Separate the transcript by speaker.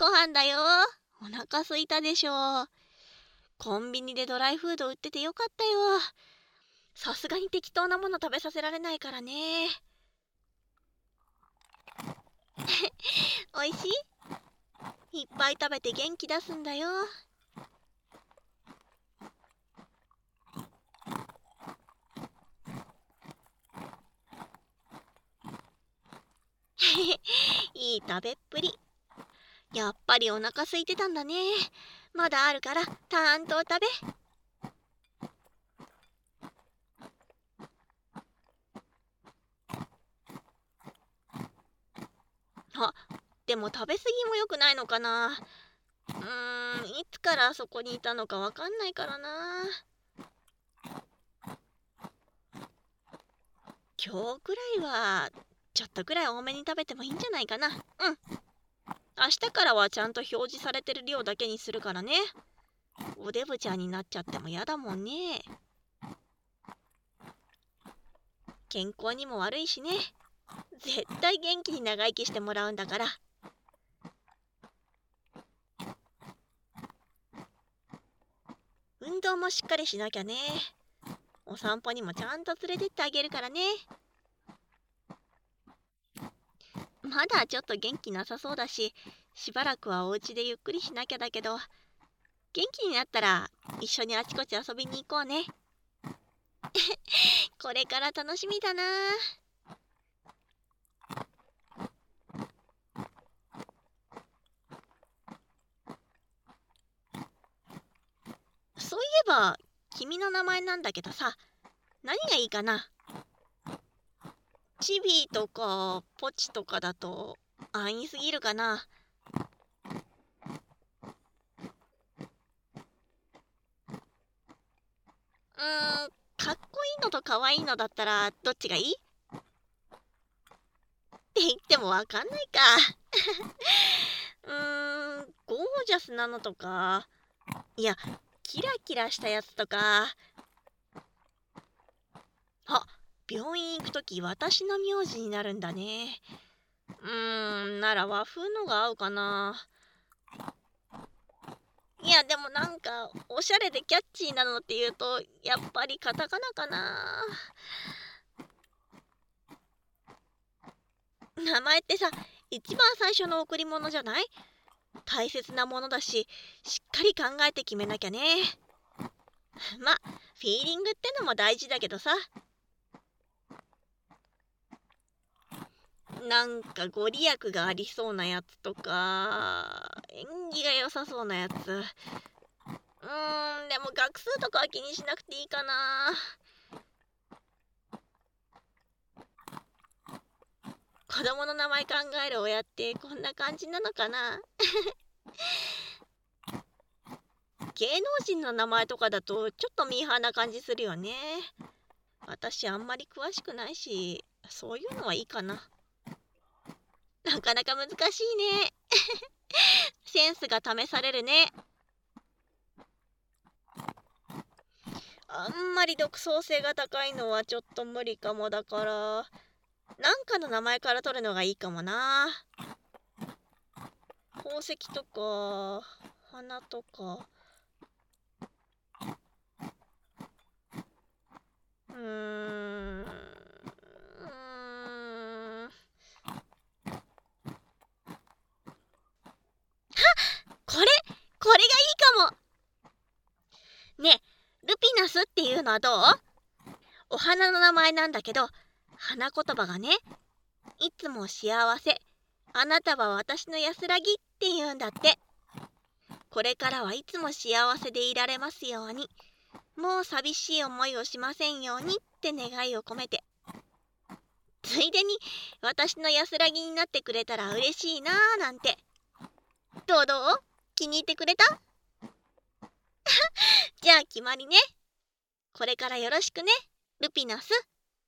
Speaker 1: ご飯だよ。お腹すいたでしょ。コンビニでドライフード売っててよかったよ。さすがに適当なもの食べさせられないからね。おいしい？いっぱい食べて元気出すんだよ。いい食べっぷり。やっぱりお腹空いてたんだね。まだあるからたんと食べ。あでも食べ過ぎも良くないのかな。うーんいつからあそこにいたのかわかんないからな。今日くらいはちょっとくらい多めに食べてもいいんじゃないかな。うん。明日からはちゃんと表示されてる量だけにするからね。おデブちゃんになっちゃっても嫌だもんね。健康にも悪いしね。絶対元気に長生きしてもらうんだから。運動もしっかりしなきゃね。お散歩にもちゃんと連れてってあげるからね。まだちょっと元気なさそうだししばらくはお家でゆっくりしなきゃだけど元気になったら一緒にあちこち遊びに行こうね。これから楽しみだな。そういえば君の名前なんだけどさ何がいいかな？チビとかポチとかだと安易すぎるかな。うんかっこいいのとかわいいのだったらどっちがいい？っ て言ってもわかんないか。うーんゴージャスなのとか。いやキラキラしたやつとか。あっ病院行く時私の名字になるんだね。うーんなら和風のが合うかな。いやでもなんかおしゃれでキャッチーなのっていうとやっぱりカタカナかな。名前ってさ一番最初の贈り物じゃない？大切なものだししっかり考えて決めなきゃね。まフィーリングってのも大事だけどさ。なんかご利益がありそうなやつとか縁起が良さそうなやつ。うーんでも学数とかは気にしなくていいかな。子供の名前考える親ってこんな感じなのかな。芸能人の名前とかだとちょっとミーハーな感じするよね。私あんまり詳しくないしそういうのはいいかな。なかなか難しいね。センスが試されるね。あんまり独創性が高いのはちょっと無理かもだからなんかの名前から取るのがいいかもな。宝石とか花とか。うーんこれこれがいいかもねルピナスっていうのはどう？お花の名前なんだけど花言葉がねいつも幸せあなたは私の安らぎって言うんだって。これからはいつも幸せでいられますようにもう寂しい思いをしませんようにって願いを込めて。ついでに私の安らぎになってくれたら嬉しいなーなんて。どうどう？気に入ってくれた？じゃあ決まりね。これからよろしくね、ルピナス。